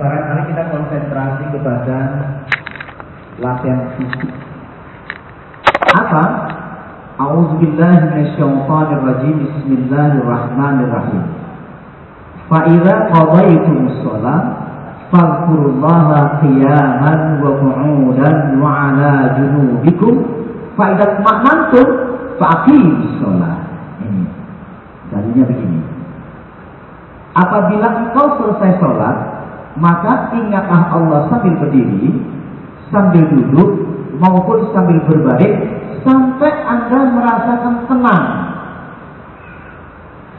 Barangkali kita konsentrasi kepada latihan fisik. Apa? A'udzubillahi minasyaitonirrajim. Bismillahirrahmanirrahim. Fa idza qadaytumus shalah fadhkurullaha qiyaman wa qu'udan wa 'ala junubikum fa idza ma'nantum faqimus shalah. Ini. Dalilnya begini. Apabila engkau selesai sholat, maka ingatlah Allah sambil berdiri, sambil duduk, maupun sambil berbaring, sampai Anda merasakan tenang.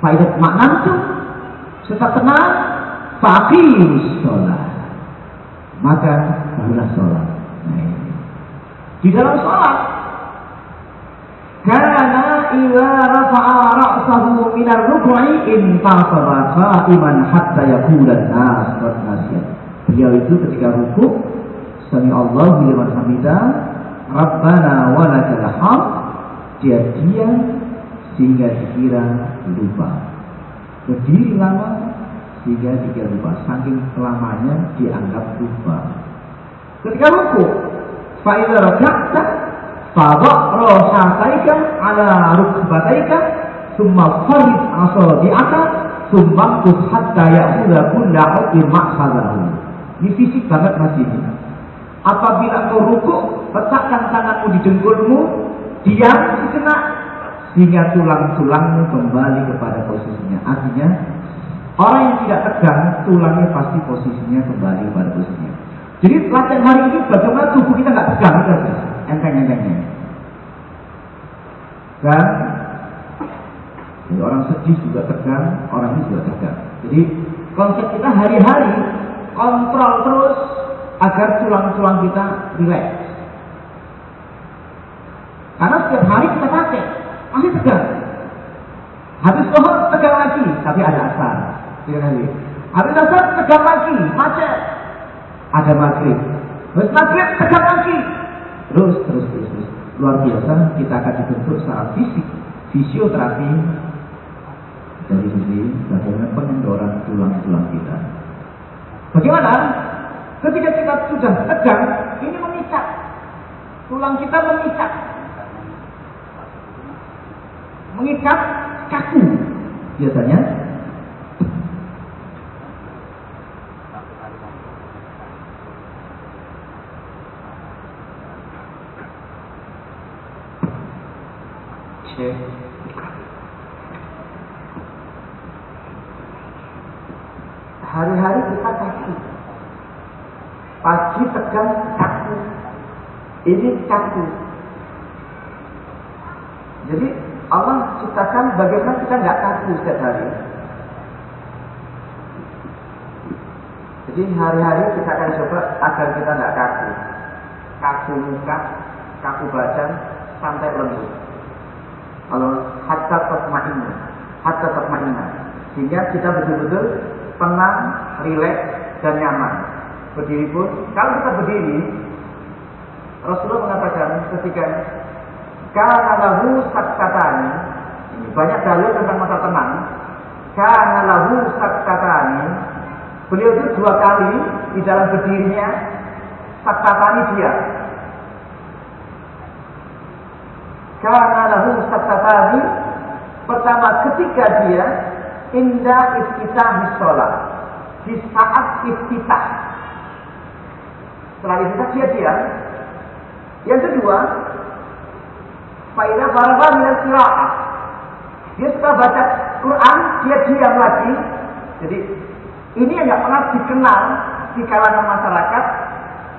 Faidat maknantum, setelah tenang, fakir sholat. Maka barulah sholat. Nah. Di dalam sholat, karena ila rafa'a ra'sahu minar ruk'i intasaba qa'iman hatta yakula nas nasiyat. Beliau itu ketika ruku sami Allah liman hamidah Rabbana wa lakal hamd dia diam sehingga dikira lupa. Berdiri lama sehingga dikira lupa. Saking lamanya dianggap lupa. Ketika ruku, fa'idha raka'ta Fadha rosataika ala rukbataika Summa farid asabi'aka Summa kus hatta ya'udha kulla uqir ma'khadahu Ini fisik banget masih ini. Apabila kau ruku Letakkan tanganmu di dengkulmu Diam sejenak Sehingga tulang-tulangmu kembali kepada posisinya. Artinya Orang yang tidak tegang Tulangnya pasti posisinya kembali kepada posisinya. Jadi latihan hari ini bagaimana tubuh kita nggak tegang enteng-entengnya. Dan jadi orang sedih juga tegang, orang ini juga tegang. Jadi konsep kita hari-hari kontrol terus agar tulang-tulang kita rileks. Karena setiap hari kita pakai, masih tegang. Habis pohon tegang lagi, tapi ada asar. Habis asar tegang lagi, macet. Ada maghrib. Habis maghrib tegang lagi, Terus, terus, terus, terus. Luar biasa, kita akan dibentuk secara fisik, fisioterapi dari sisi bagaimana pengendoran tulang-tulang kita. Bagaimana? Ketika kita sudah tegang, ini mengikat. Tulang kita mengikat. Mengikat kaku. Biasanya Hari-hari kita kaku. Kaku. Ini kaku. Jadi Allah ciptakan bagaimana kita nggak kaku setiap hari. Jadi hari-hari kita akan coba agar kita nggak kaku. Kaku muka, kaku badan, sampai lembut. Kalau hatta tatma'inna, hatta tatma'inna. Sehingga kita betul-betul tenang, rileks dan nyaman. Berdiri pun, kalau kita berdiri, Rasulullah mengatakan ketika karena lahu sakkatani, ini banyak dalil tentang masa tenang. Karena lahu sakkatani, beliau itu dua kali di dalam berdirinya sakkatani dia. Karena lahu satatani Pertama ketika dia Indah iftitah sholat Di saat iftitah Setelah iftitah dia diam Yang kedua Faidah barabah minal kira'ah Dia setelah baca Quran Dia diam lagi Jadi ini yang nggak pernah dikenal Di kalangan masyarakat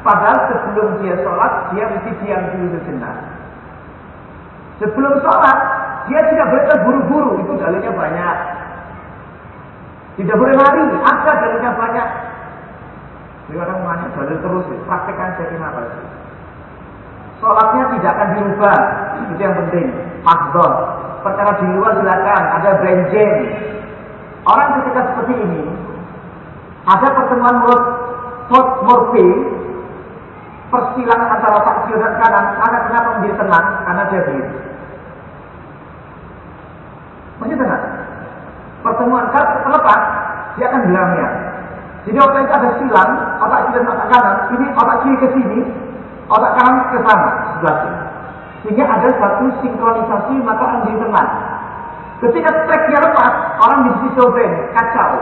Padahal sebelum dia sholat Dia mesti diam dulu sejenak Sebelum sholat, dia tidak boleh terburu-buru. Itu dalilnya banyak. Tidak boleh lari. Ada dalilnya banyak. Jadi orang banyak dalil terus. Praktekkan jadi sih? Sholatnya tidak akan dirubah. Itu yang penting. Mahdoh. Perkara di luar silakan. Ada benjen. Orang ketika seperti ini, ada pertemuan mulut morfi, persilangan antara otak kiri dan kanan. Karena kenapa menjadi tenang? Karena dia begitu. Masih tenang. Pertemuan kalau terlepas, dia akan bilangnya. Jadi otak itu ada silang, otak kiri dan otak kanan. Ini otak kiri ke sini, otak kanan ke sana, sebelah sini. Sehingga ada satu sinkronisasi orang jadi tenang. Ketika tracknya lepas, orang di schizofren, kacau.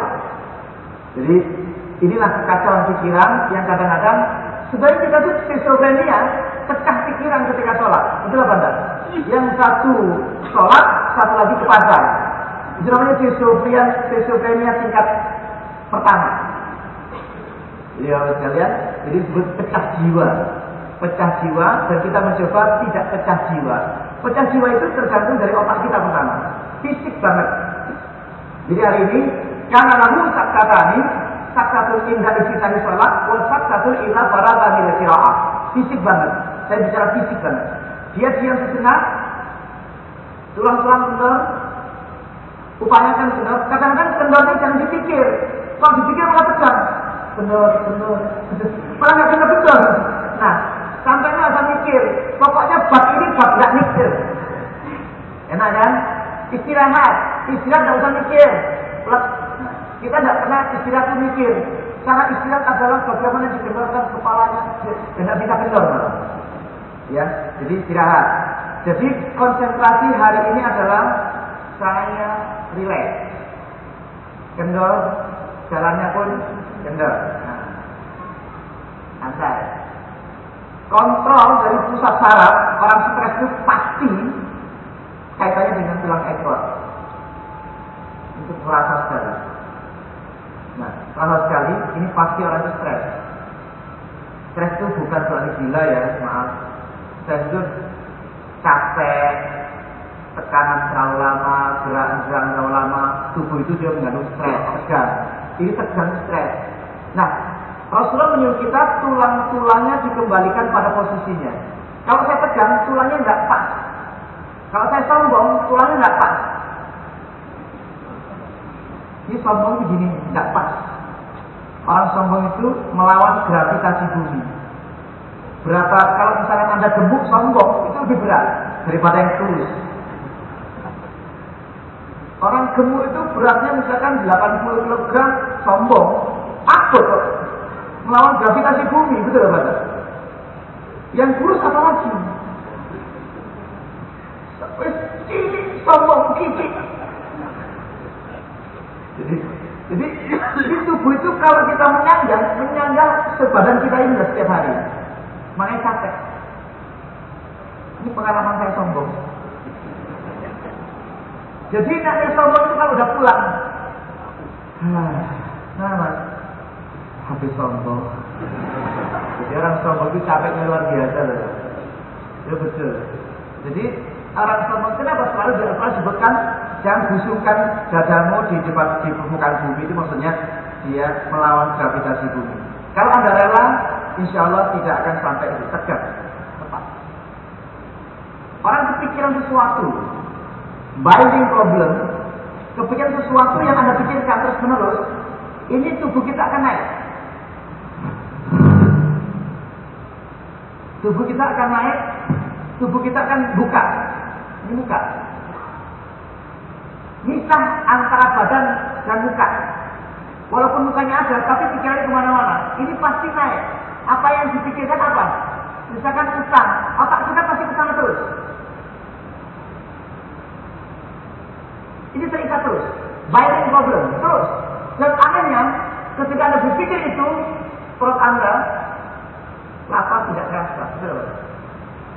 Jadi inilah kekacauan pikiran yang kadang-kadang sebenarnya kita tuh schizofrenia, pecah pikiran ketika sholat. Itulah bandar. Yang satu sholat, satu lagi ke pasar. Itu namanya schizofrenia, schizofrenia tingkat pertama. Jadi harus kalian, jadi disebut pecah jiwa. Pecah jiwa dan kita mencoba tidak pecah jiwa. Pecah jiwa itu tergantung dari otak kita pertama. Fisik banget. Jadi hari ini karena namun sakatani sakatul indah tadi sholat wal sakatul ilah para min kiraah. Fisik banget. Saya bicara fisik banget. Dia diam sejenak, tulang-tulang kendor, upayakan kendor. Kadang-kadang kendornya jangan dipikir. Kalau dipikir malah tegang. Kendor, kendor. Malah nggak kendor kendor. Nah, sampai nggak mikir. Pokoknya bab ini bab nggak mikir. Enak kan? Istirahat. Istirahat nggak usah mikir. Kita tidak pernah istirahat itu mikir. Cara istirahat adalah bagaimana didengarkan kepalanya. Tidak bisa kendor. Ya, jadi istirahat. Jadi konsentrasi hari ini adalah saya relax. Kendor, jalannya pun kendor. Nah, santai. Kontrol dari pusat saraf orang stres itu pasti kaitannya dengan tulang ekor untuk merasa sekali. Nah, kalau sekali ini pasti orang stres. Stres itu bukan berarti gila ya, maaf. Stres itu capek, tekanan terlalu lama, gerak-gerak terlalu lama, tubuh itu dia mengandung stres, tegang. Ini tegang stres. Nah, Rasulullah menyuruh kita tulang-tulangnya dikembalikan pada posisinya. Kalau saya tegang, tulangnya nggak pas. Kalau saya sombong, tulangnya nggak pas. Ini sombong begini, nggak pas. Orang sombong itu melawan gravitasi bumi. Berapa kalau misalnya anda gemuk sombong itu lebih berat daripada yang tulus. Orang gemuk itu beratnya misalkan 80 kg sombong, takut melawan gravitasi bumi, betul apa? Yang kurus apa lagi? Cilik sombong kiki. Jadi, jadi di tubuh itu kalau kita menyanggah, menyanggah sebadan kita ini setiap hari. Makanya capek. Ini pengalaman saya sombong. Jadi naknya sombong itu kalau udah pulang. Nah, mas, habis sombong. Jadi orang sombong itu capeknya luar biasa loh. Ya betul. Jadi orang sombong kenapa selalu di Al-Quran sebutkan jangan busukkan dadamu di depan di permukaan bumi itu maksudnya dia melawan gravitasi bumi. Kalau anda rela, insya Allah tidak akan sampai itu tegak, tepat. Orang kepikiran sesuatu, binding problem, kepikiran sesuatu yang anda pikirkan terus menerus, ini tubuh kita akan naik. Tubuh kita akan naik, tubuh kita akan buka. Ini muka. Misah antara badan dan muka. Walaupun mukanya ada, tapi pikirannya ke mana-mana. Ini pasti naik. Apa yang dipikirkan apa? Misalkan utang, otak kita pasti utang terus. Ini terikat terus. Binding problem, terus. Dan anehnya, ketika Anda berpikir itu, perut Anda lapar tidak terasa. Betul.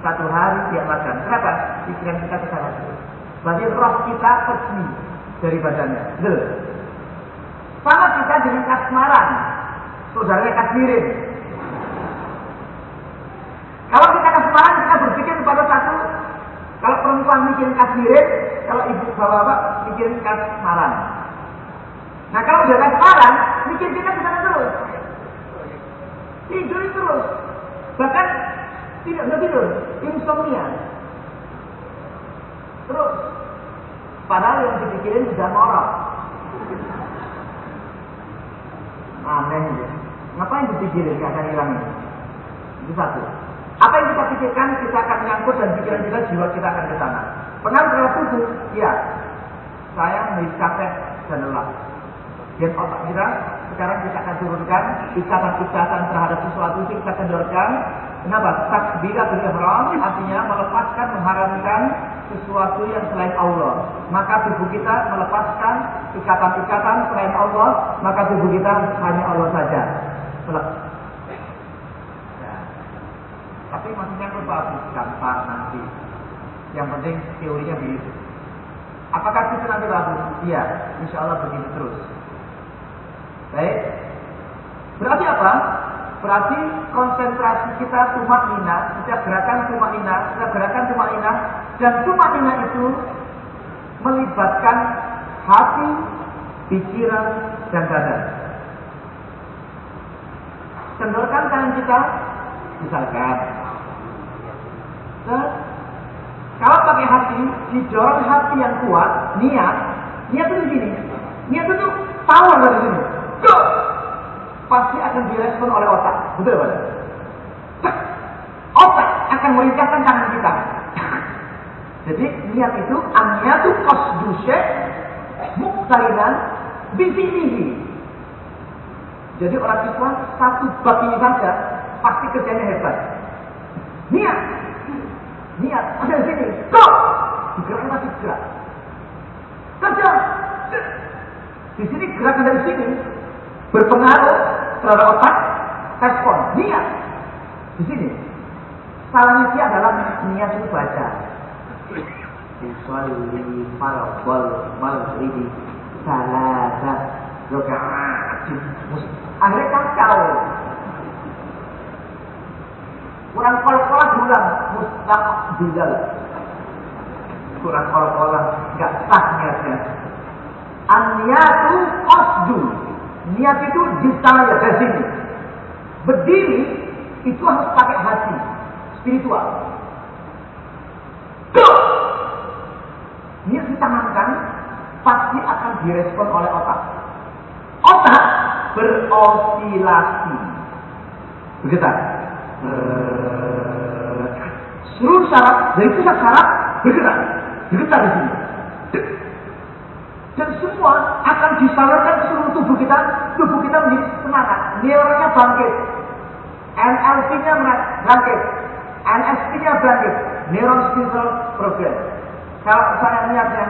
Satu hari dia makan. Kenapa? Pikiran kita ke sana terus. Berarti roh kita pergi dari badannya. Betul. Sama kita dengan kasmaran. Saudaranya kasmirin. Kalau kita kasmaran, kita berpikir kepada satu. Kalau perempuan mikirin kasmirin, kalau ibu bapak-bapak mikirin kasmaran. Nah kalau udah kasmaran, mikir kita sana terus. Tidur terus. Bahkan tidak bisa tidur, insomnia. Terus, padahal yang dipikirin sudah norok. Aneh ya. Ngapain dipikirin gak akan hilang? Itu satu. Apa yang kita pikirkan, kita akan nyangkut dan pikiran kita, jiwa kita akan ke sana. Pengaruh terhadap tubuh, ya. Saya capek dan lelah. Dan otak kita sekarang kita akan turunkan ikatan-ikatan terhadap sesuatu itu kita kendorkan. Kenapa? Takbiratul ihram artinya melepaskan, mengharamkan sesuatu yang selain Allah. Maka tubuh kita melepaskan ikatan-ikatan selain Allah, maka tubuh kita hanya Allah saja. Tapi maksudnya itu bagus, gampang nanti. Yang penting teorinya begitu. Apakah itu nanti bagus? Iya, insya Allah begitu terus. Baik. Berarti apa? Berarti konsentrasi kita tumak nina, setiap gerakan tumak nina, setiap gerakan tumak nina, dan tumak nina itu melibatkan hati, pikiran, dan badan. Kendorkan tangan kita, misalkan. Dan kalau pakai hati, didorong hati yang kuat, niat, niat itu begini. Niat itu power dari sini. Go! Pasti akan direspon oleh otak. Betul pak? Otak akan merintahkan tangan kita. Jadi niat itu aniatu qasdu syekh muktarinan bisinihi. Jadi orang Islam satu bab ini saja pasti kerjanya hebat. Niat. Niat. Ada di sini. Go! Geraknya masih gerak. Kerja. Di sini gerakan dari sini berpengaruh terhadap otak, respon, niat. Di sini. Salahnya dia adalah niat itu baca. Usalli fardhal maghribi salasa raka'atin. Akhirnya kacau. Kurang kol-kolah bilang mustaqbilal. Kurang kol-kolah, enggak sah niatnya. An-niyatu qasdu. Niat itu di saya dari sini. Berdiri itu harus pakai hati spiritual. Niat ditanamkan pasti akan direspon oleh otak. Otak berosilasi. Bergetar. Seluruh saraf dari pusat saraf bergerak. Bergetar di sini. Dan semua akan disalurkan seluruh tubuh kita. Tubuh kita menjadi semangat. Neuronnya bangkit. NLP-nya bangkit. NSP-nya bangkit. Neuron Spiritual Program. Kalau saya niatnya,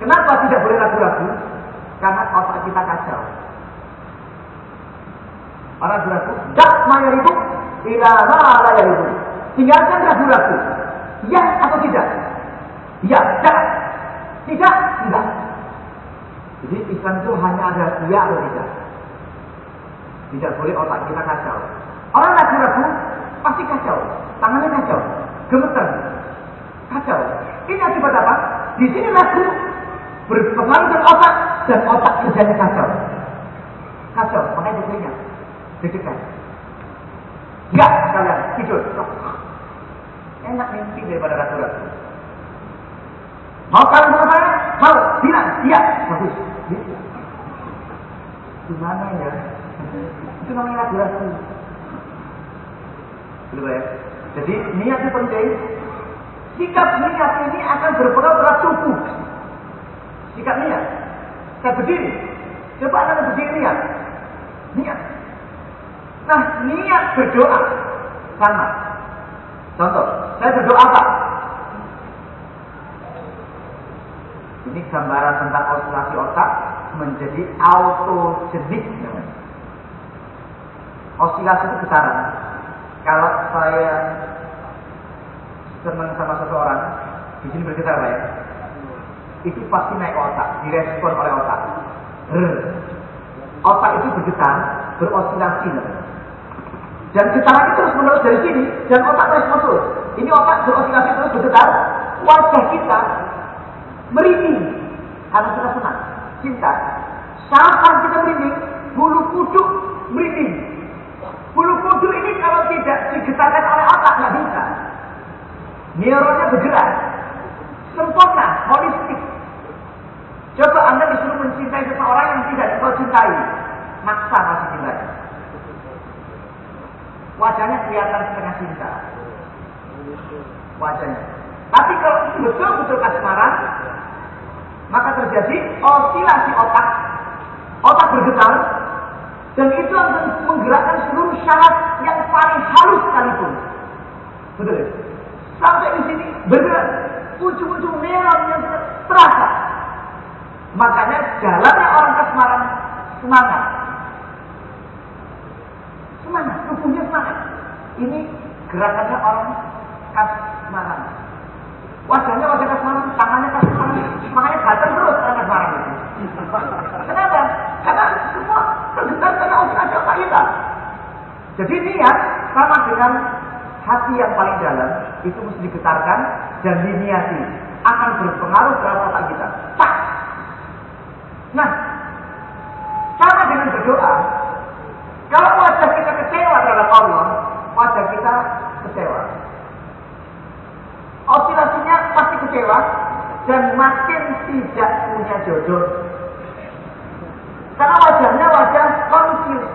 kenapa tidak boleh ragu-ragu? Karena otak kita kacau. Ragu-ragu, dak mayaribu, tidak malah yaribu. Tinggalkan ragu-ragu. Ya atau tidak? Ya, jangan. Tidak, tidak. Jadi Islam itu hanya ada iya atau tidak. Tidak boleh otak kita kacau. Orang ragu-ragu pasti kacau. Tangannya kacau. Gemeter. Kacau. Ini akibat apa? Di sini ragu berpengaruh dengan otak dan otak kerjanya kacau. Kacau. Makanya diberinya. Deg-degan. Ya, kalian tidur. Enak mimpi daripada ragu-ragu. Mau kalian saya? Mau? Bilang, iya. Bagus. Gimana ya? Itu namanya ragu-ragu. Gitu ya. Jadi niat itu penting. Sikap niat ini akan berpengaruh terhadap tubuh. Sikap niat. Saya berdiri. Coba anda berdiri niat. Niat. Nah, niat berdoa sama. Contoh, saya berdoa apa? Ini gambaran tentang osilasi otak menjadi autogenik. Osilasi itu getaran. Kalau saya senang sama seseorang, di sini bergetar Pak ya. Itu pasti naik otak, direspon oleh otak. Rr. Otak itu bergetar, berosilasi Dan getaran itu terus menerus dari sini, dan otak respon terus. Ini otak berosilasi terus bergetar, wajah kita merinding karena kita senang, cinta. Kapan kita merinding? Bulu kuduk merinding. Bulu kuduk ini kalau tidak digetarkan oleh otak nggak bisa. Neuronnya bergerak, sempurna, holistik. Coba anda disuruh mencintai seseorang yang tidak kau cintai, maksa masih cintai. Wajahnya kelihatan setengah cinta. Wajahnya. Tapi kalau betul-betul kasmaran, maka terjadi osilasi otak. Otak bergetar, Dan itu akan menggerakkan seluruh syarat yang paling halus sekalipun. Betul ya? Sampai di sini bergerak ujung-ujung merah yang terasa. Makanya jalannya orang kasmaran semangat. Semangat, tubuhnya semangat. Ini gerakannya orang kasmaran. Wajahnya wajah kasmaran, tangannya kasmaran, makanya gatal terus orang kasmaran itu. Kenapa? Karena semua tergetar karena usaha kita. Jadi niat sama dengan hati yang paling dalam itu mesti digetarkan dan diniati akan berpengaruh terhadap otak kita. Tak. Nah, sama dengan berdoa. Kalau wajah kita kecewa terhadap Allah, wajah kita kecewa. Osilasinya pasti kecewa dan makin tidak punya jodoh. Karena wajahnya wajah confused.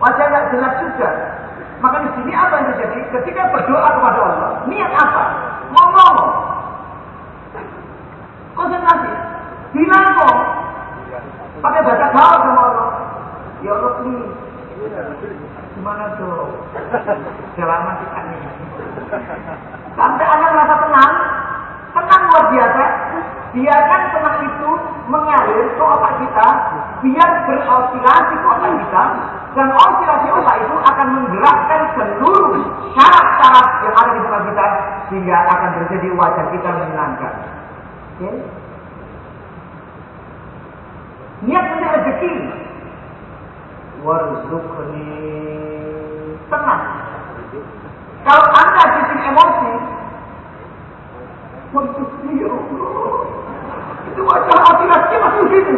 Wajah nggak jelas juga. Maka di sini apa yang terjadi? Ketika berdoa kepada Allah, niat apa? Mau ngomong. Konsentrasi. Bilang kok. Pakai baca gaul sama Allah. Ya Allah, please. Gimana tuh? Selama kita ini. Sampai anak merasa tenang. Tenang luar biasa. Biarkan tenang itu mengalir ke otak kita. Biar berosilasi ke otak kita dan osilasi otak itu akan menggerakkan seluruh syarat-syarat yang ada di depan kita sehingga akan terjadi wajah kita menyenangkan. Oke? Okay? Niat mencari rezeki. Warzuqni tenang. Kalau anda bikin emosi, warzuqni ya Allah. Wajah osilasinya masih situ.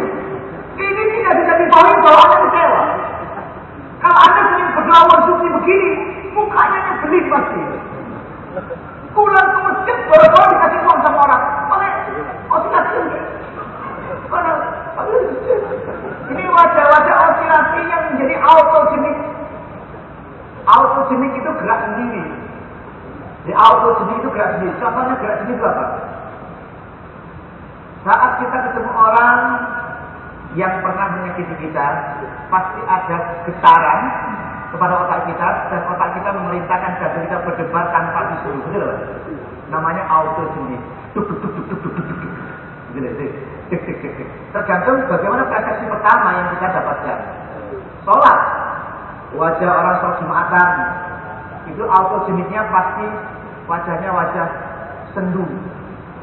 Ini tidak bisa dipahami bahwa anda kecewa. Kalau Anda sering berdoa suci begini, mukanya nyebelin pasti. Pulang ke masjid, baru-baru dikasih uang sama orang. Oleh, enggak? Mana? Ini wajah-wajah osilasi yang menjadi autogenik. Autogenik itu gerak sendiri. Di autogenik itu gerak sendiri. Contohnya gerak sendiri itu apa? Saat kita ketemu orang yang pernah menyakiti kita, pasti ada getaran kepada otak kita dan otak kita memerintahkan jantung kita berdebar tanpa disuruh. Betul? Namanya auto jenis. Tergantung bagaimana persepsi pertama yang kita dapatkan. Sholat, wajah orang sholat jumatan itu auto jenisnya pasti wajahnya wajah sendu,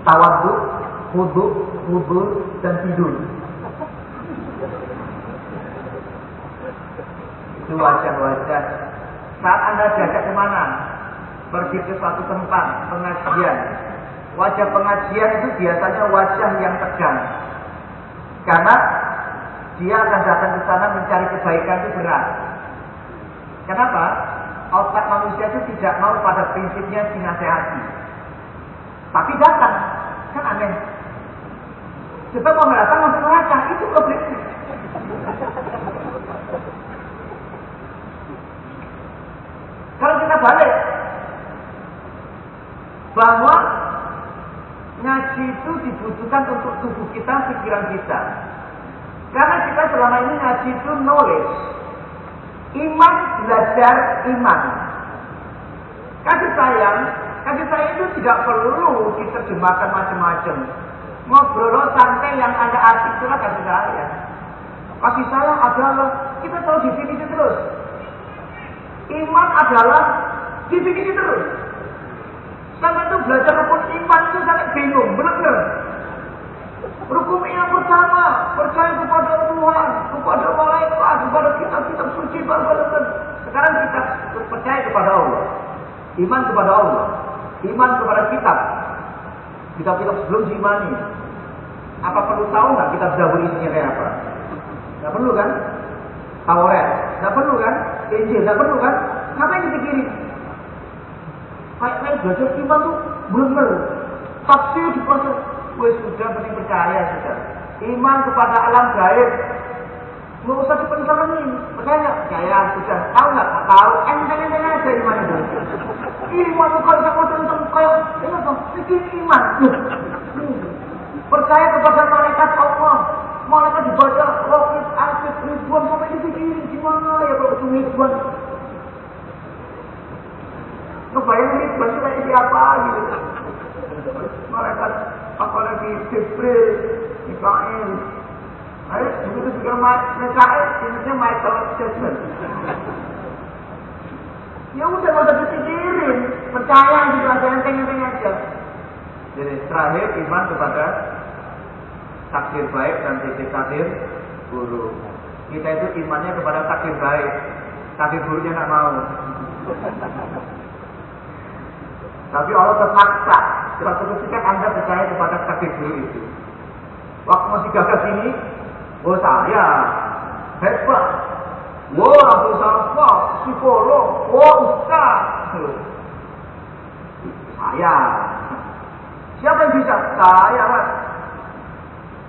tawaduk, wudhu, wudhu dan tidur. Itu wajah-wajah. Saat Anda diajak ke mana? Pergi ke suatu tempat, pengajian. Wajah pengajian itu biasanya wajah yang tegang. Karena dia akan datang ke sana mencari kebaikan itu berat. Kenapa? Otak manusia itu tidak mau pada prinsipnya dinasehati. Tapi datang. Kan aneh. Kita mau datang masuk neraka. Itu problemnya. Kalau kita balik bahwa ngaji itu dibutuhkan untuk tubuh kita, pikiran kita. Karena kita selama ini ngaji itu knowledge. Iman belajar iman. Kasih sayang, kasih sayang itu tidak perlu diterjemahkan macam-macam. Ngobrol santai yang ada arti itulah kasih sayang. Kasih sayang adalah kita tahu di sini terus. Iman adalah definisi terus. Sampai itu belajar rukun iman itu sangat bingung, benar Rukun yang pertama, percaya kepada Tuhan, kepada malaikat, kepada kitab-kitab suci, balasan. Sekarang kita percaya kepada Allah. Iman kepada Allah. Iman kepada kitab. Kitab-kitab sebelum diimani. Apa perlu tahu nggak kitab Zabur isinya kayak apa? Nggak perlu kan? Taurat. Nggak perlu kan? Injil. Nggak perlu kan? Ngapain dipikirin? Kayak kayak belajar iman tuh belum perlu. Tafsir di proses. Wes sudah penting percaya sudah. Iman kepada alam gaib. Nggak usah dipenceremin. Percaya nggak? Percaya sudah. Tahu nggak? Tahu. Enteng-enteng aja iman itu. Iman kalau sama tentang kayak ini apa? Bikin iman. Percaya kepada malaikat Allah malaikat dibaca rokit, alfit, ribuan sampai dipikirin gimana ya kalau itu ribuan. Kebayang ribuan itu kayak siapa gitu. Malaikat apalagi Jibril, Mikael. Ayo, begitu juga Mikael, ini Michael Jackson. Ya udah nggak usah dipikirin, percaya gitu aja enteng-enteng aja. Jadi terakhir iman kepada takdir baik dan titik takdir buruk. Kita itu imannya kepada takdir baik, takdir buruknya nggak mau. Tapi Allah terpaksa. Suatu ketika Anda percaya kepada takdir buruk itu. Waktu masih gagal sini, oh saya hebat. Wah, aku sama psikolog, wah ustaz. Saya. Siapa yang bisa? Saya, Mas.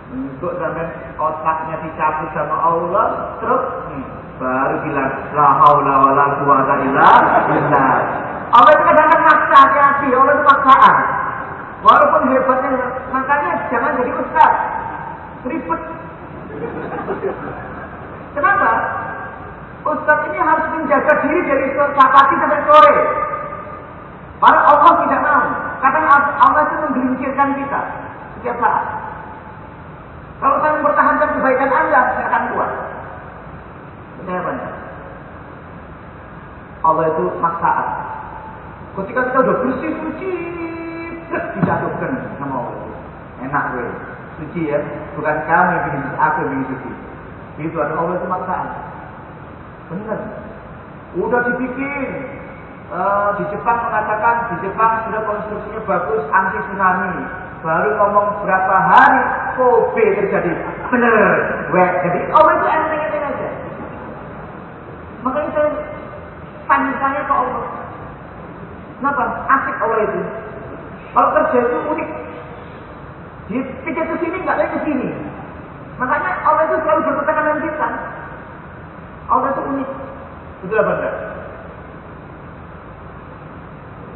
Untuk sampai otaknya dicabut sama Allah, terus hmm, baru bilang la haula wala quwata illa billah. Allah itu kadang-kadang maksa hati, Allah itu maksaan. Walaupun hebatnya, makanya jangan jadi ustaz. Ribet. Kenapa? Ustaz ini harus menjaga diri dari pagi sampai sore. Padahal Allah tidak mau. Kadang Allah itu menggelincirkan kita setiap saat. Kalau saya mempertahankan kebaikan Anda, saya akan kuat. Percaya banyak. Allah itu maksaan. Ketika kita sudah bersih suci, dijatuhkan sama Allah. Enak gue. Suci ya. Bukan kami yang bikin aku yang suci. Itu ada Allah itu maksaan. Benar. Udah dibikin. Uh, di Jepang mengatakan di Jepang sudah konstruksinya bagus anti tsunami. Baru ngomong berapa hari Kobe terjadi. Bener. Wek. Jadi Allah itu enteng-enteng aja. Makanya saya tanya saya ke Allah. Kenapa? Asik Allah itu. Kalau kerja itu unik. Di pikir ke sini nggak lagi ke sini. Makanya Allah itu selalu bertetakan dengan kita. Allah itu unik. Betul apa enggak?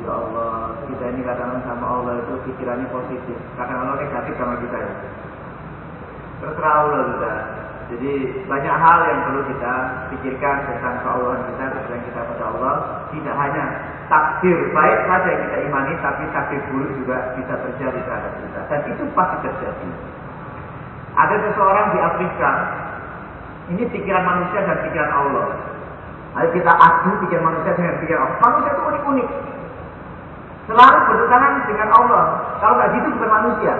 Ya Allah, kita ini kadang-kadang sama Allah itu pikirannya positif. Kadang-kadang negatif sama kita ya. Terserah Allah juga. Jadi banyak hal yang perlu kita pikirkan tentang keallahan kita, yang kita pada Allah. Tidak hanya takdir baik saja yang kita imani, tapi takdir buruk juga bisa terjadi terhadap kita. Dan itu pasti terjadi. Ada seseorang di Afrika, ini pikiran manusia dan pikiran Allah. Ayo kita adu pikiran manusia dengan pikiran Allah. Manusia itu unik-unik. Selalu bertentangan dengan Allah. Kalau nggak gitu bukan manusia.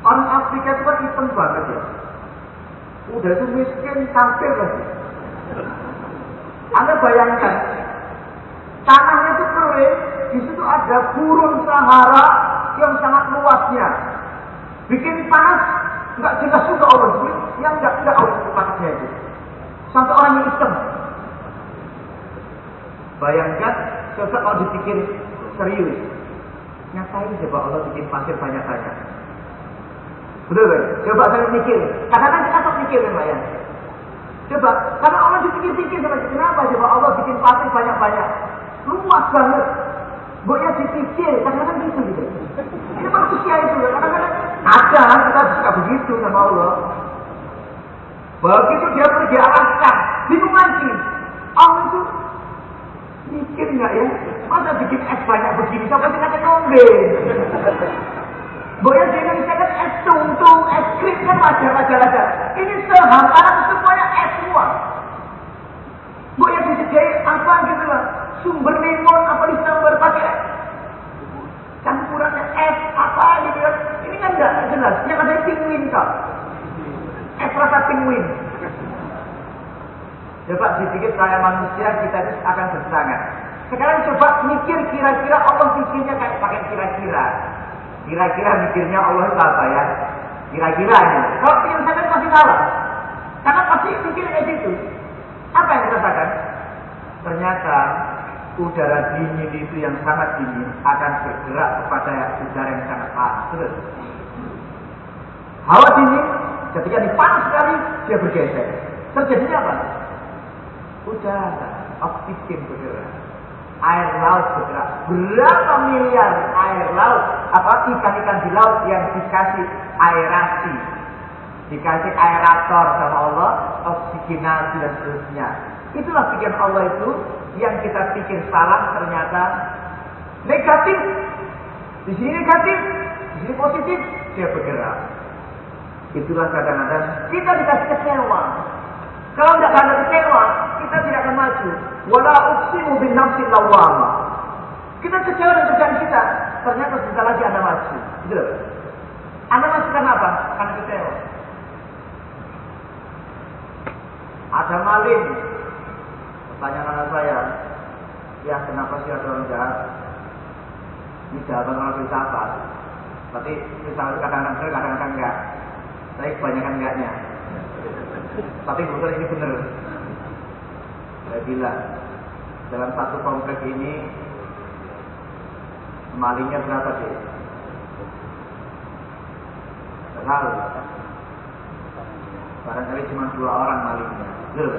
Orang Afrika itu kan hitam banget ya. Udah itu miskin, kafir lagi. Anda bayangkan, tanahnya itu kering, di situ ada gurun Sahara yang sangat luasnya. Bikin panas, nggak jelas juga Allah. Yang nggak tidak Allah panasnya itu. Sampai orang yang hitam. Bayangkan, kalau dipikir serius. Ngapain coba Allah bikin pasir banyak-banyak? Betul kan? Coba saya mikir. Kadang-kadang kita sok mikir kan ya. Coba, karena Allah dipikir-pikir sama kenapa coba Allah bikin pasir banyak-banyak. Luas banget. Buatnya dipikir, kadang-kadang gitu gitu. Ini manusia itu, kadang-kadang ada, kita suka begitu sama Allah. Begitu dia pergi arahkan, bingung lagi. Allah itu mikir nggak ya? Masa bikin es banyak begini, siapa sih kata kombe? Boya di Indonesia kan es tungtung, es krim kan wajar-wajar aja. Ini sehamparan semuanya es semua. Boya disediai apa gitu lah. Sumber limon apa di sumber pakai campurannya es apa gitu kan jelas. Yang ada pingwin kok. Es rasa pingwin. Coba dipikir saya manusia kita akan berserangan. Sekarang coba mikir kira-kira Allah pikirnya kayak pakai kira-kira. Kira-kira mikirnya Allah itu apa ya? Kira-kira ini. Kalau pikir saya pasti salah. Karena pasti mikir kayak gitu. Apa yang dirasakan? Ternyata udara dingin itu yang sangat dingin akan bergerak kepada udara yang sangat panas. Hawa dingin ketika dipanas sekali dia bergeser. Terjadinya apa? Udara, oksigen bergerak. Air laut bergerak. Berapa miliar air laut apa ikan-ikan di laut yang dikasih aerasi, dikasih aerator sama Allah, oksigenasi dan seterusnya. Itulah pikiran Allah itu yang kita pikir salah ternyata negatif. Di sini negatif, di sini positif, dia bergerak. Itulah kadang-kadang kita dikasih kecewa. Kalau tidak ada kecewa, kita tidak akan maju. Wala uksimu bin nafsi lawama. Kita kecewa dengan kerjaan kita. Ternyata sebentar lagi Anda maju. Gitu. Anda maju karena apa? Karena kecewa. Ada maling. Pertanyaan anak saya. Ya kenapa sih ada orang jahat? Ini jawaban orang filsafat. Tapi filsafat kadang-kadang kadang-kadang enggak. Saya kebanyakan enggaknya. Tapi kebetulan ini benar. Saya bilang, dalam satu komplek ini malingnya berapa sih? Terlalu. Barangkali cuma dua orang malingnya. Betul?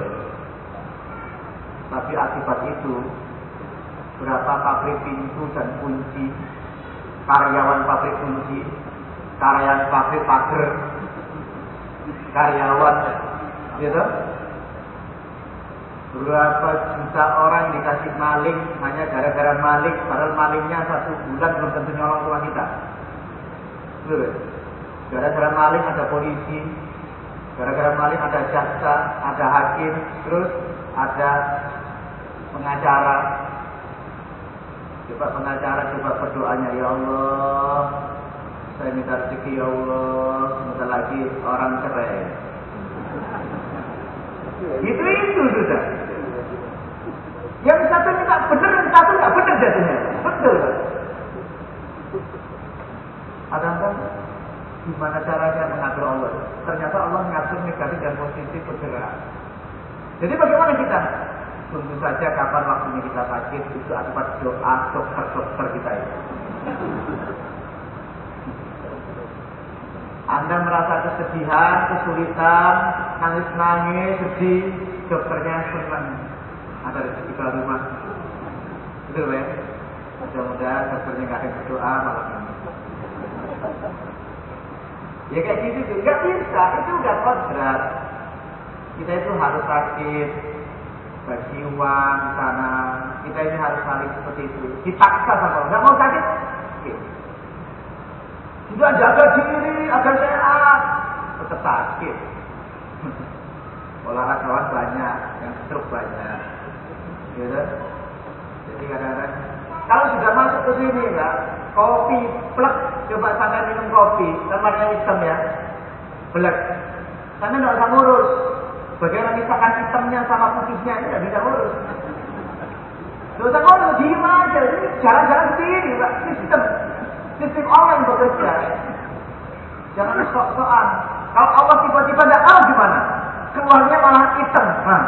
Tapi akibat itu berapa pabrik pintu dan kunci, karyawan pabrik kunci, karyawan pabrik pagar, karyawan, gitu? Berapa juta orang dikasih maling hanya gara-gara maling, padahal malingnya satu bulan belum tentu nyolong rumah kita. Betul Gara-gara maling ada polisi, gara-gara maling ada jaksa, ada hakim, terus ada pengacara. Coba pengacara coba berdoanya ya Allah, saya minta rezeki ya Allah, sebentar lagi orang cerai. Itu itu sudah. Yang satu minta benar, yang satu nggak benar jatuhnya. Betul. Ada apa? Gimana caranya mengatur Allah? Ternyata Allah mengatur negatif dan positif bergerak. Jadi bagaimana kita? Tentu saja kapan waktunya kita sakit itu akibat doa dokter-dokter kita itu. Anda merasa kesedihan, kesulitan, nangis-nangis, sedih, dokternya senang. Ada ke rumah. Betul ya? Mudah-mudahan dokternya nggak ada berdoa malam ini. Ya kayak gitu tuh, nggak bisa, itu udah kodrat. Kita itu harus sakit, bagi uang sana, kita ini harus saling seperti itu. Dipaksa sama orang, nggak mau sakit. Sudah jaga diri agar sehat, tetap sakit. Olahragawan banyak, yang stroke banyak. Gitu. Jadi kadang-kadang kalau sudah masuk ke sini ya, kopi plek, coba sampai minum kopi, tempatnya hitam ya, plek. Sana nggak usah ngurus. Bagaimana misalkan hitamnya sama putihnya ini nggak bisa ngurus. Nggak usah ngurus, diem aja. Ini jalan-jalan sendiri, Pak. Sistem. Sistem yang bekerja. Jangan sok-sokan. Kalau Allah tiba-tiba tidak tahu gimana? Keluarnya malah hitam. Nah.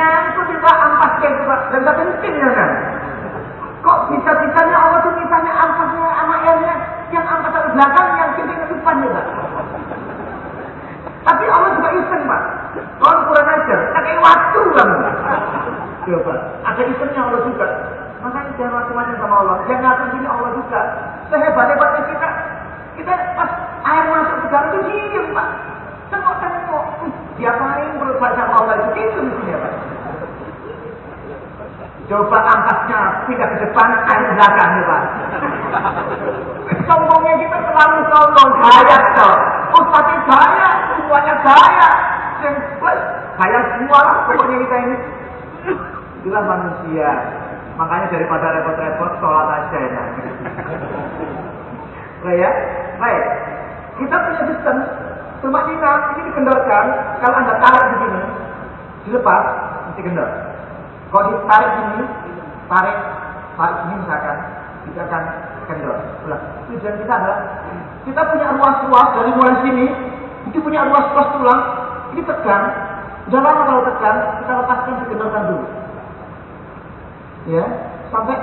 Ngantuk juga ampasnya itu Pak. Dan tak penting ya kan? Kok bisa-bisanya Allah tuh misalnya ampasnya sama airnya yang ampas dari belakang, yang kiri ke depan juga. Tapi Allah juga iseng Pak. Kalau kurang ajar, pakai waktu kamu. Coba, ada isengnya Allah juga. Makanya jangan macam-macam sama Allah. Yang ngatur gini Allah juga. Sehebat-hebatnya kita, kita pas air masuk ke dalam itu diem Pak. Tengok-tengok. Diapain berbuat sama Allah itu? Itu mestinya Pak. Coba ampasnya pindah ke depan, air belakang ya Pak. Sombongnya kita terlalu sombong, gaya toh. Ustaznya gaya, semuanya gaya. Yang gaya semua pokoknya kita ini. Itulah manusia. Makanya daripada repot-repot, sholat aja ya. Baik ya? Baik. Kita punya sistem. Semak Dina ini dikendorkan. Kalau anda tarik begini, dilepas, mesti kendor. Kalau ditarik ini, tarik, tarik ini misalkan, kita akan kendor. Ulang. Tujuan kita adalah kita punya ruas-ruas dari mulai sini, itu punya ruas-ruas tulang, ini tegang. Udah lama kalau tegang, kita lepaskan dikendorkan dulu. Ya, sampai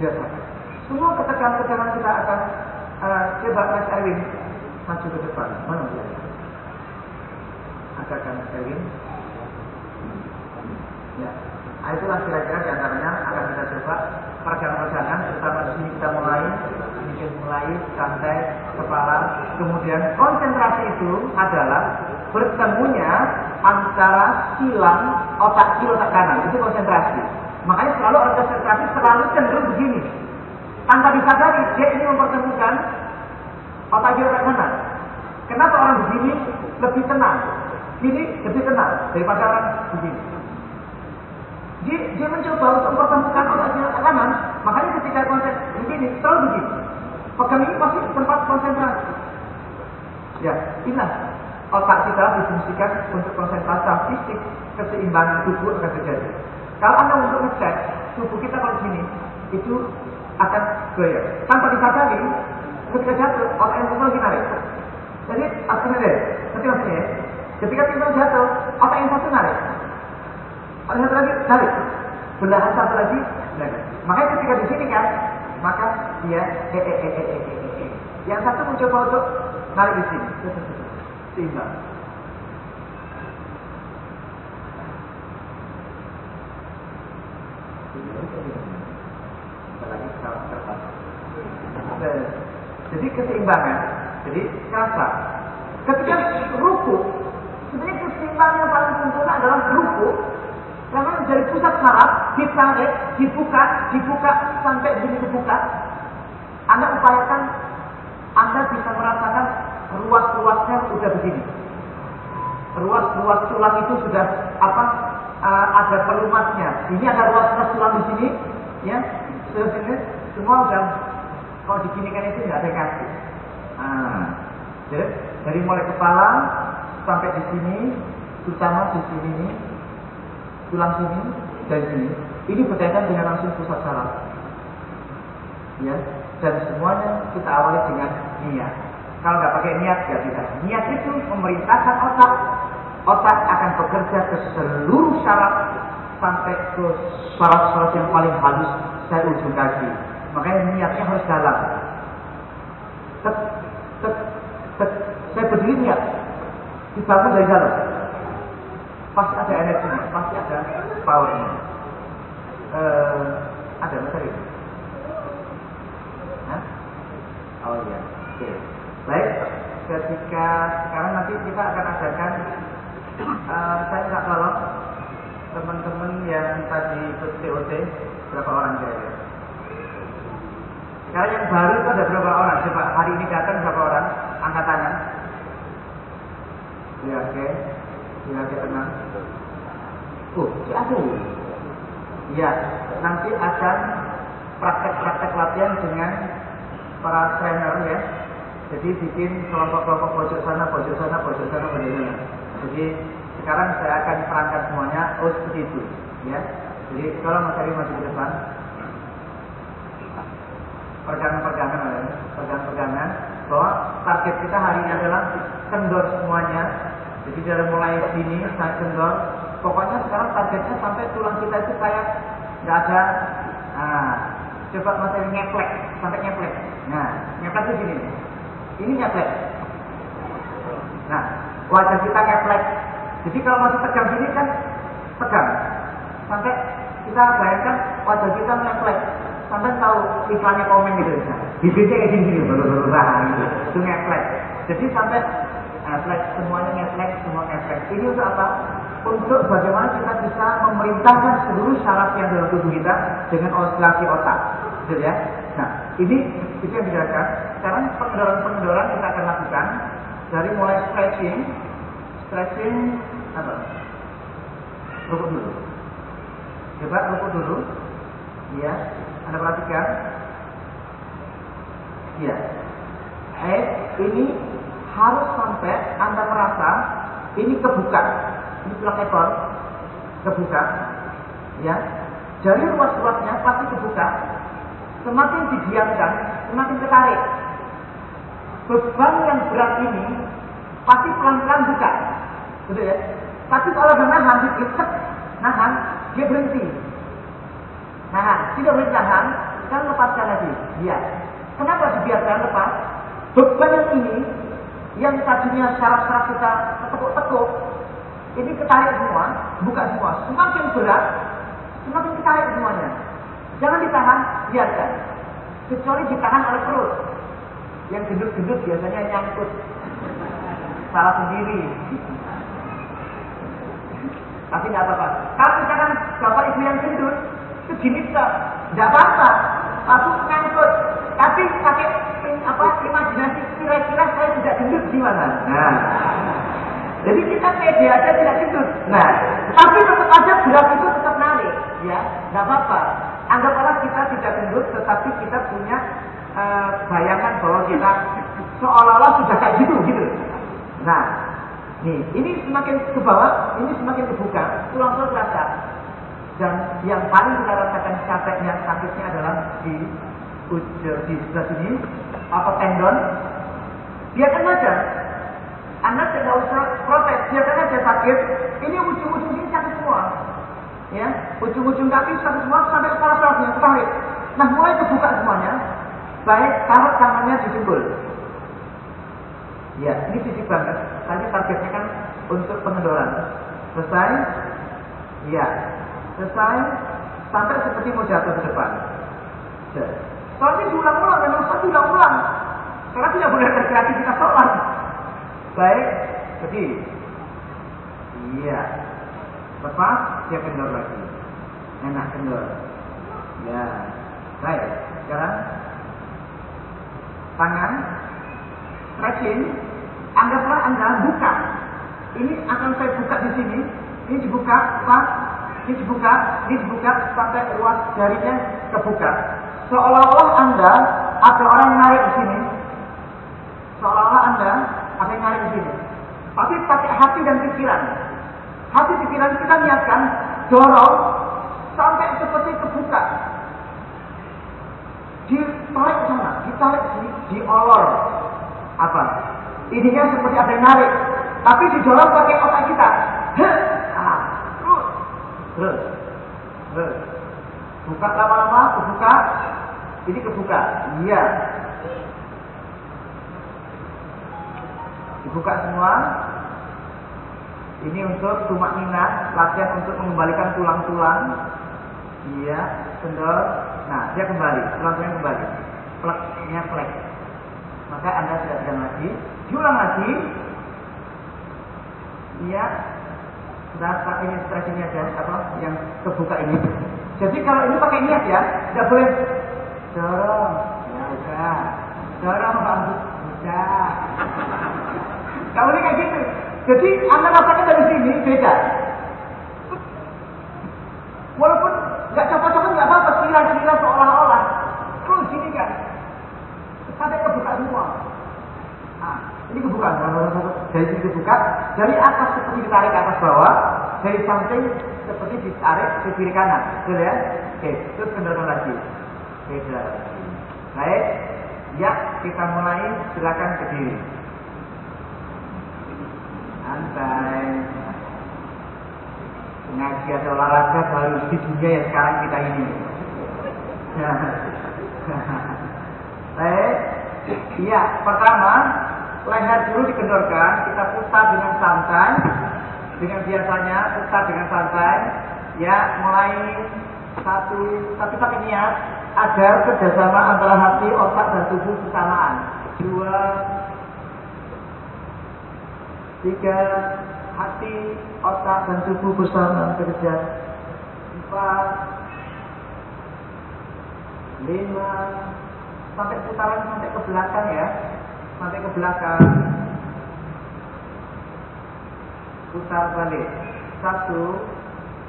biasa. Semua ketegangan-ketegangan kita akan uh, coba Mas Erwin maju ke depan. Mana dia? Agakkan Mas Erwin. Ya, nah, itulah kira-kira di antaranya akan kita coba peregangan-peregangan terutama di sini kita mulai bikin mulai santai kepala. Kemudian konsentrasi itu adalah bertemunya antara silang otak kiri otak kanan. Itu konsentrasi. Makanya selalu orang konsentrasi selalu cenderung begini. Tanpa disadari dia ini mempertemukan otak kiri otak kanan. Kenapa orang begini lebih tenang? Gini lebih tenang daripada orang begini. Dia, dia mencoba untuk mempertemukan otak kiri otak kanan. Makanya ketika konsep begini, selalu begini. Pegang ini pasti tempat konsentrasi. Ya, inilah otak kita difungsikan untuk konsentrasi fisik, keseimbangan tubuh akan terjadi. Kalau Anda untuk ngecek tubuh kita kalau gini, itu akan goyah. Tanpa disadari, ketika jatuh, otak yang satu lagi narik. Jadi, artinya deh, nanti maksudnya ya. Ketika timbul jatuh, otak yang satu narik. Otak yang satu lagi narik. Belahan satu lagi, narik. Makanya ketika di sini kan, maka dia eh eh eh eh. eh. Yang satu mencoba untuk narik di sini seimbang. Jadi keseimbangan, jadi kerasa. Ketika ruku, sebenarnya keseimbangan yang paling sempurna adalah ruku. Karena dari pusat saraf ditarik, dibuka, dibuka sampai begini kebuka. Anda upayakan, Anda bisa merasakan ruas-ruasnya sudah begini. Ruas-ruas tulang itu sudah apa? Uh, ada pelumasnya. Ini ada ruas-ruas tulang di sini, ya. Sudah sini, semua sudah kalau diginikan itu nggak ada kaki. Nah, dari mulai kepala sampai di sini, terutama di sini ini, tulang sini dan sini, ini berkaitan dengan langsung pusat saraf. Ya, dan semuanya kita awali dengan niat. Kalau nggak pakai niat ya bisa. Niat itu memerintahkan otak. Otak akan bekerja ke seluruh syarat sampai ke syarat-syarat yang paling halus saya ujung kaki. Makanya niatnya harus dalam. Tet, tet, tet. Saya berdiri niat. Dibangun dari dalam. Pasti ada energinya, pasti ada powernya. Uh, ada materi. Hah? Oh iya, oke. Okay. Baik, ketika sekarang nanti kita akan adakan uh, saya nggak tolong teman-teman yang tadi ikut TOT berapa orang kira-kira? Sekarang yang baru itu ada berapa orang? Coba hari ini datang berapa orang? Angkat tangan. Ya oke, okay. ya oke okay, tenang. Oh, si ada ya? Ya, nanti akan praktek-praktek latihan dengan para trainer ya jadi bikin kelompok-kelompok pojok sana, pojok sana, pojok sana, pojok sana. Jadi sekarang saya akan terangkan semuanya. Oh seperti itu, ya. Jadi kalau Mas Ari masih di depan, pergangan-pergangan, pergangan-pergangan, bahwa target kita hari ini adalah kendor semuanya. Jadi dari mulai sini saya kendor. Pokoknya sekarang targetnya sampai tulang kita itu kayak nggak ada. Nah, coba Mas ngeplek, sampai ngeplek. Nah, ngeplek itu gini. Ini ngeplek. Nah, wajah kita ngeplek. Jadi kalau masih tegang gini kan tegang. Sampai kita bayangkan wajah kita ngeplek. Sampai tahu iklannya komen gitu. Bibirnya kayak gini gitu. Itu ngeplek. Jadi sampai ngeplek, semuanya ngeplek, semua ngeplek. Ini untuk apa? Untuk bagaimana kita bisa memerintahkan seluruh syaraf yang dalam tubuh kita dengan osilasi otak. Gitu ya. Ini itu yang dijelaskan. Sekarang pengendoran-pengendoran kita akan lakukan dari mulai stretching, stretching apa? Rukuk dulu. Coba rukuk dulu. Ya, Anda perhatikan. Ya. Eh, ini harus sampai Anda merasa ini kebuka. Ini tulang ekor kebuka. Ya. Jari ruas-ruasnya pasti kebuka Semakin didiamkan, semakin ketarik. Beban yang berat ini pasti pelan-pelan buka. Betul ya? Tapi kalau dia nahan, nahan, dia berhenti. Nahan, tidak boleh nahan, kan lepaskan lagi. Dia. Kenapa dibiarkan lepas? Beban yang ini, yang tadinya syarat-syarat kita tekuk-tekuk, ini ketarik semua, buka semua. Semakin berat, semakin ketarik semuanya. Jangan ditahan, biarkan. kecuali ditahan oleh perut. Yang gendut-gendut biasanya nyangkut. Salah sendiri. Tapi nggak apa-apa. Kalau misalkan bapak ibu yang gendut, itu gini nggak apa-apa. Langsung nyangkut. Tapi pakai apa imajinasi kira-kira saya tidak gendut gimana? Nah, jadi kita pede aja tidak gendut. Nah, tapi tetap aja berat itu tetap narik, ya, nggak apa-apa. Anggaplah kita tidak gendut, tetapi kita punya uh, bayangan bahwa kita seolah-olah sudah kayak gitu, gitu. Nah, nih, ini semakin ke bawah, ini semakin kebuka, tulang tulang terasa. Dan yang paling kita rasakan capeknya, sakitnya adalah di ujung di sebelah sini, apa tendon. Biarkan saja, anda tidak usah protes, biarkan aja sakit. Ini ujung-ujung ini sakit semua. Ya, ujung-ujung kaki sakit semua sampai kepala sarafnya tarik. Nah, mulai kebuka semuanya. Baik, taruh tangannya disimpul. Ya, ini fisik banget. Tadi targetnya kan untuk pengendoran. Selesai? Ya. Selesai? Sampai seperti mau jatuh ke depan. Soalnya diulang-ulang, memang pasti diulang-ulang. Karena tidak boleh terjadi kita sholat. Baik, berdiri. Iya. Lepas, dia kendor lagi. Enak kendor. Ya. Baik. Sekarang tangan stretching. Anggaplah Anda buka. Ini akan saya buka di sini. Ini dibuka, pas. Ini dibuka, ini dibuka sampai ruas jarinya kebuka. Seolah-olah Anda ada orang yang narik di sini. Seolah-olah Anda ada yang narik di sini. Tapi pakai hati dan pikiran. Hati pikiran kita niatkan dorong sampai seperti kebuka. Ditarik sana, ditarik di, diolor. Apa? Ininya seperti ada yang narik. Tapi didorong pakai otak kita. Heh, ah, terus, terus. Buka lama-lama, kebuka. Ini kebuka. Iya, dibuka semua. Ini untuk tumak nina, latihan untuk mengembalikan tulang-tulang. Iya, kendor. Nah, dia kembali, tulang-tulangnya kembali. Pleknya plek. Maka Anda tidak tegang lagi. Diulang lagi. Iya. Sudah pakai ini stretching aja, apa yang kebuka ini. Jadi kalau ini pakai niat ya, tidak boleh dorong. Ya udah. Dorong rambut. Udah. Gak boleh kayak gitu. Jadi anda rasakan dari sini? Beda. Walaupun nggak copot-copot nggak apa-apa, kira-kira seolah-olah. Terus sini kan, sampai kebuka semua. Nah, ini kebuka, dari sini kebuka, dari atas seperti ditarik ke atas bawah, dari samping seperti ditarik ke kiri kanan, betul ya? Oke, terus kendorong lagi, beda. Baik, ya kita mulai. Silakan berdiri santai. Ngaji atau olahraga baru di dunia ya sekarang kita ini. Baik. Iya pertama leher dulu dikendorkan kita putar dengan santai. Dengan biasanya putar dengan santai. Ya mulai satu tapi pakai niat agar kerjasama antara hati otak dan tubuh bersamaan. Dua Tiga, hati, otak, dan tubuh bersama bekerja. Empat, lima, sampai putaran sampai ke belakang ya, sampai ke belakang. Putar balik. Satu,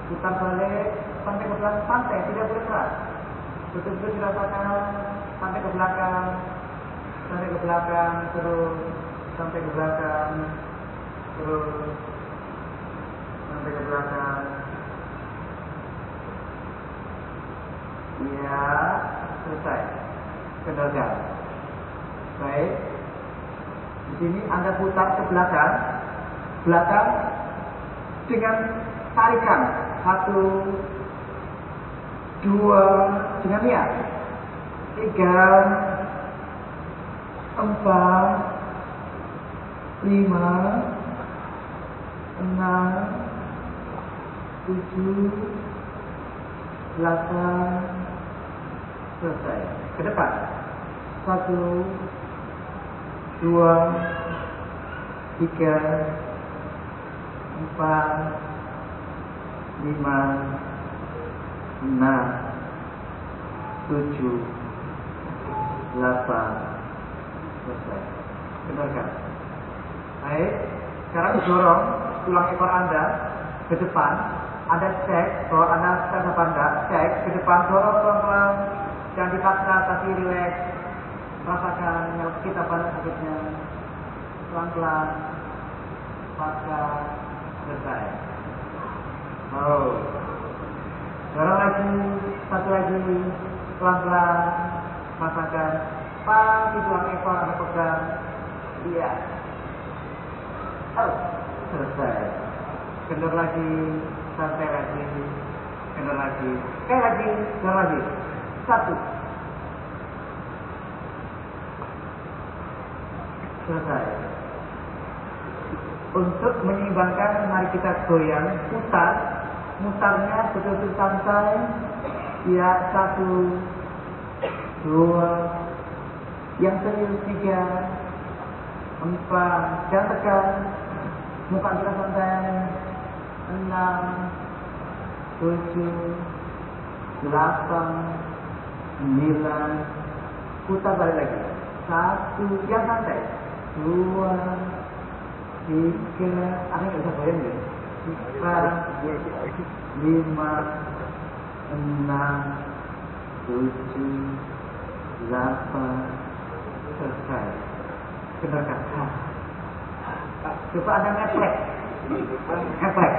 putar balik sampai ke belakang santai, tidak boleh keras. Betul-betul dirasakan sampai ke belakang, sampai ke belakang, terus sampai ke belakang, terus sampai ke belakang. Ya selesai. Kendalikan baik. Di sini anda putar ke belakang. Belakang dengan tarikan. Satu dua dengan niat. Tiga empat lima enam, tujuh, delapan, selesai. Ke depan. Satu, dua, tiga, empat, lima, enam, tujuh, delapan, selesai. Benarkan. Baik, sekarang dorong tulang ekor Anda ke depan. Anda cek bahwa Anda stres apa enggak. Cek ke depan, dorong pelan-pelan. Jangan dipaksa, tapi rileks. Rasakan nyelkit apa sakitnya. Pelan-pelan. Maka selesai. Oh. Dorong lagi, satu lagi, pelan-pelan, rasakan. Pasti tulang ekor ada pegang. Iya. Oh, selesai. Kendor lagi, santai lagi, kendor lagi, sekali lagi, kendor lagi. Satu. Selesai. Untuk menyeimbangkan, mari kita goyang, putar. Mutarnya betul-betul santai. Ya, satu, dua, yang serius tiga, empat, jangan tekan, muka kita santai, enam, tujuh, delapan, sembilan, putar balik lagi, satu, yang santai, dua, tiga, aku nggak bisa goyang ya, empat, lima, enam, tujuh, delapan, selesai. Benarkah? Coba anda ngeplek, ngeplek,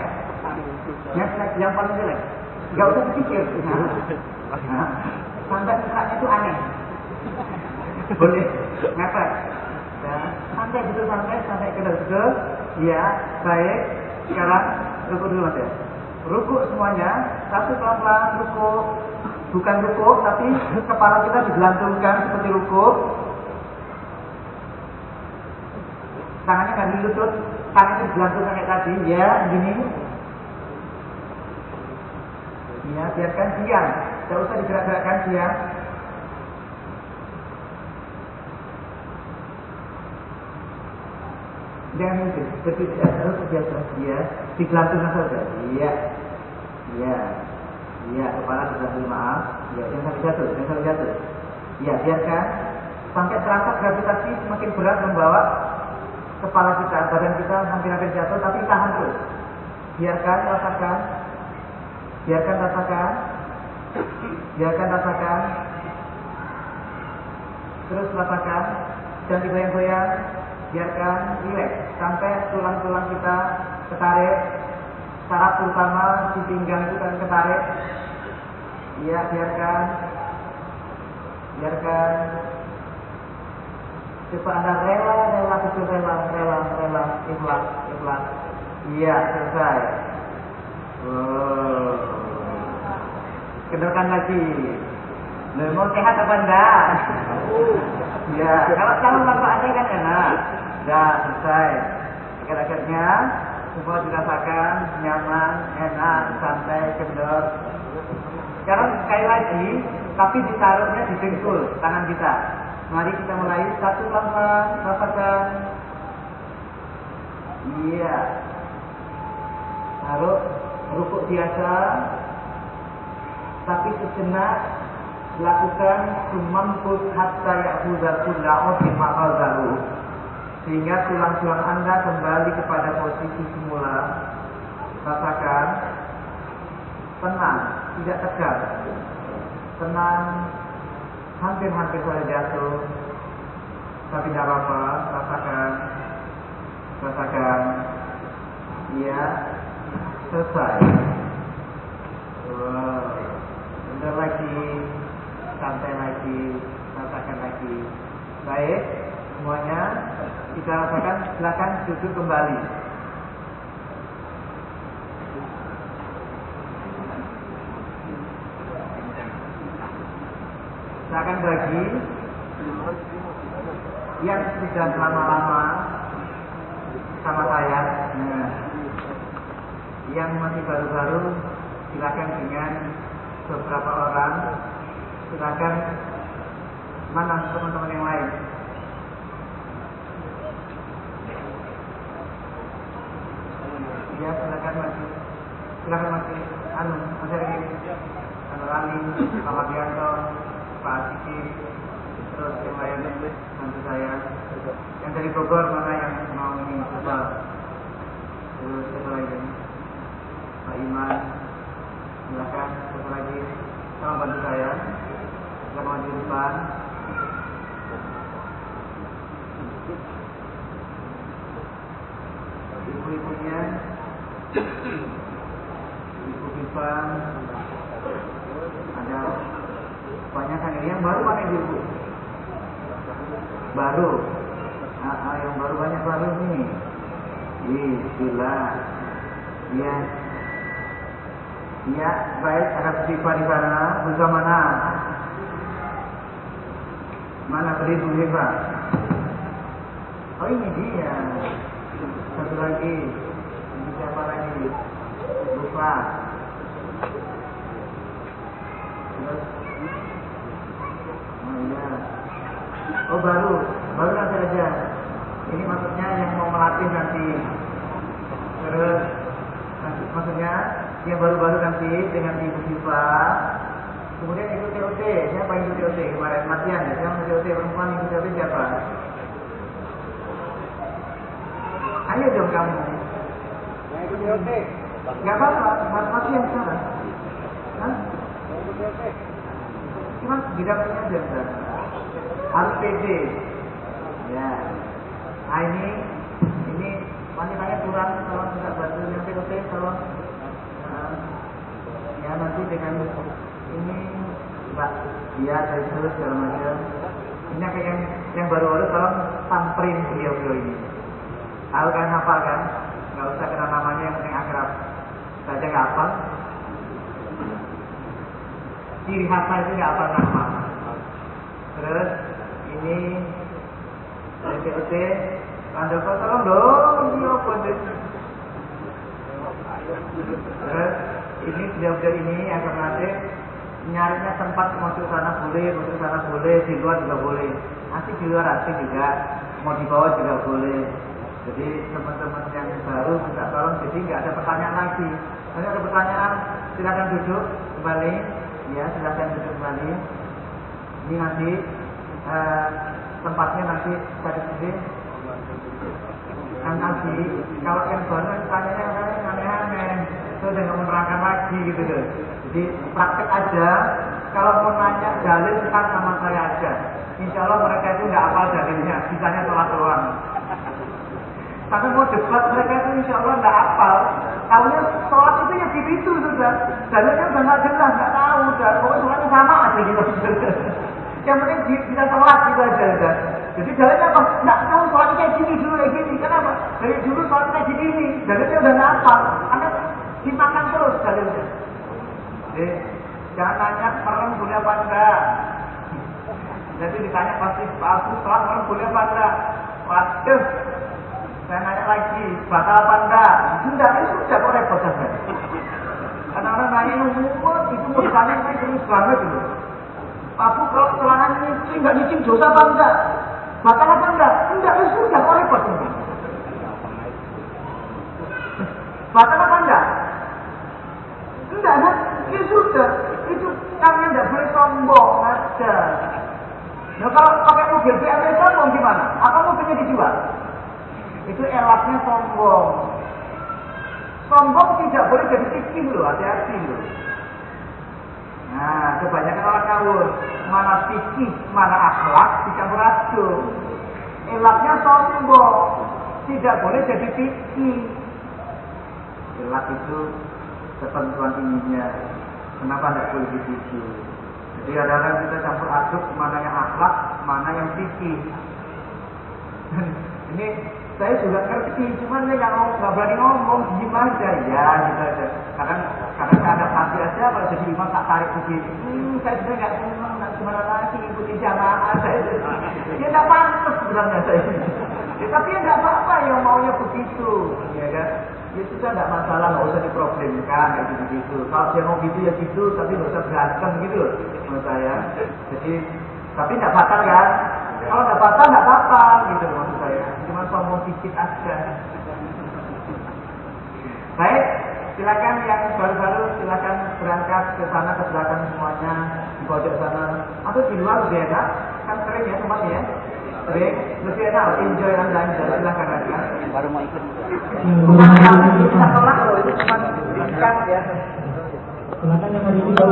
ngeplek yang paling jelek. Gak usah dipikir. Nah, sampai mukanya itu aneh. Boleh ngeplek. Ya, santai betul santai sampai ke betul. Ya, baik. Sekarang ruku dulu mas ya. Ruku semuanya, satu pelan-pelan ruku. Bukan ruku, tapi kepala kita digelantungkan seperti ruku. Tangannya di lutut, tangannya digelantungkan kayak tadi, ya, gini. Ya, biarkan diam. Tidak usah digerak-gerakkan diam. Jangan mungkin, tapi harus biasa. Ya, digelantungkan saja. Iya, iya, iya. Kepala digelantung maaf. Ya, jangan sampai jatuh, jangan sampai jatuh. Ya, biarkan sampai terasa gravitasi semakin berat membawa kepala kita, badan kita hampir-hampir jatuh, tapi tahan terus. Biarkan, rasakan. Biarkan, rasakan. Biarkan, rasakan. Terus rasakan. Dan digoyang-goyang. Biarkan, rileks. Sampai tulang-tulang kita ketarik. Saraf terutama di pinggang itu kan ketarik. Iya, biarkan. Biarkan. Coba anda rela, rela, betul rela, rela, rela, ikhlas, ikhlas. Iya, selesai. Wow. Kendorkan lagi. Loh, mau sehat apa enggak? Ya, kalau tahu manfaatnya kan enak. Ya, selesai. Akhir-akhirnya semua dirasakan nyaman, enak, santai, kendor. Sekarang sekali lagi, tapi ditaruhnya di dengkul tangan kita. Mari kita mulai satu pelan-pelan, rasakan. Iya. Taruh rukuk biasa, tapi sejenak lakukan sumambut hatta ya'khudha kulla udhin ma'azaru. Sehingga tulang-tulang Anda kembali kepada posisi semula. Rasakan tenang, tidak tegang. Tenang, hampir-hampir saja jatuh. Tapi tidak apa-apa, rasakan. Rasakan. Iya, selesai. Wow. Bentar lagi, santai lagi, rasakan lagi. Baik, semuanya kita rasakan. Silakan duduk kembali. Saya akan bagi yang sudah lama-lama sama saya. Nah, yang masih baru-baru silakan dengan beberapa orang. Silakan mana teman-teman yang lain? Ya silakan masih silakan masih anu masih lagi anu Ali Pak Pak Asiki terus yang lain nanti saya. Yang dari Bogor mana yang mau ini coba terus siapa lagi Pak Iman. Silakan siapa lagi. Tolong bantu saya. Silakan maju di depan ibu-ibunya ibu Viva ada banyak kan ini yang baru mana ibu baru. Ah, ah, yang baru banyak baru nih Bismillah iya iya baik ada Viva di sana. Bersama mana? Mana beli Viva oh ini dia. Satu lagi. Ini siapa lagi? Lupa terus oh iya oh baru. Baru nanti aja ini maksudnya yang mau melatih nanti. Terus nanti, maksudnya yang baru-baru nanti dengan ibu Siva. Kemudian ikut TOT siapa yang ikut TOT kemarin latihan ya? Siapa yang TOT perempuan ikut TOT siapa? Ayo dong kamu. Gak apa-apa, mas mati yang sana. Hah? Cuma bidangnya aja udah. Harus pede. Ya. Nah ini, ini wanitanya kurang, tolong minta bantu yang POT, tolong. Nah, ya nanti dengan ini Mbak dia dari terus segala macam. Ini kayak yang yang baru-baru tolong tamprin beliau-beliau ini. Tahu kan hafal kan? Nggak usah kenal namanya yang penting akrab. Saja nggak hafal. Ciri khasnya itu nggak hafal nama. Terus ini DPOT Pandoko tolong dong, ini apa ini beliau-beliau ini akan nanti nyarinya tempat masuk sana boleh, masuk sana boleh, di luar juga boleh. Nanti di luar asik juga, mau di bawah juga boleh. Jadi teman-teman yang baru minta tolong, jadi nggak ada pertanyaan lagi. Kalau ada pertanyaan, silakan duduk kembali. Ya, silakan duduk kembali. Ini nanti eh, tempatnya nanti cari sendiri. Kan nanti kalau yang baru tanyanya yang aneh-aneh, itu udah nggak menerangkan lagi gitu loh. Jadi praktek aja. Kalau mau nanya dalil kan sama saya aja. Insya Allah mereka itu nggak hafal dalilnya, bisanya sholat doang. Tapi mau debat mereka itu insya Allah nggak hafal. Tahunya sholat itu ya gitu itu sudah. Dalilnya udah nggak jelas, nggak tahu. Udah pokoknya sama aja gitu. Yang penting bisa sholat gitu aja udah. Jadi dalilnya apa? Nggak tahu sholatnya kayak gini dulu kayak gini. Kenapa? Dari dulu sholatnya kayak gini ini. Dalilnya udah hafal. Karena dimakan terus dalilnya. Jadi jangan tanya merem boleh apa enggak. Jadi ditanya pasti Pak Abu sholat merem boleh apa enggak. Waduh, saya nanya lagi, batal apa enggak? Enggak, itu sudah kok repot saja. Karena orang nanya itu ditanya ini serius banget itu. Pak Bu, kalau celana nyicing, enggak nyicing dosa apa enggak? Batal apa enggak? Enggak, itu sudah kok repot ini. Batal apa enggak? Enggak, kan? Ya sudah. Itu kalian enggak boleh sombong aja. Nah kalau pakai mobil BMW sombong gimana? Apa mobilnya dijual? itu elaknya sombong. Sombong tidak boleh jadi fikih loh, hati-hati loh. Nah, kebanyakan orang ngawur, mana fikih, mana akhlak dicampur aduk. Elaknya sombong, tidak boleh jadi fikih. Elak itu ketentuan ininya. Kenapa tidak boleh begitu? Jadi kadang-kadang kita campur aduk mana yang akhlak, mana yang fikih. ini saya juga ngerti, cuman saya nggak nggak berani ngomong, diem aja ya gitu aja. Kadang kadang ada pasti aja kalau jadi imam tak tarik begini. Hmm, saya sebenarnya nggak senang, nggak gimana lagi ikuti jamaah saya. Ya nggak pantas sebenarnya saya. Ya, tapi ya nggak apa-apa yang maunya begitu, ya kan? ya sudah tidak masalah, nggak usah diproblemkan kayak gitu gitu. Kalau dia mau gitu ya gitu, tapi nggak usah berantem gitu menurut saya. Jadi, tapi tidak batal kan? Kalau tidak batal nggak apa-apa gitu maksud Cuma sombong dikit aja. Baik, silakan yang baru-baru silakan berangkat ke sana ke belakang semuanya di pojok sana. Atau di luar lebih enak kan sering ya tempatnya ya? Sering? Lebih enak enjoy anda enjoy silakan aja baru mau ikut. Bukan kita tolak loh itu cuma ya. Silakan yang hari ini